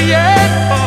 Yeah.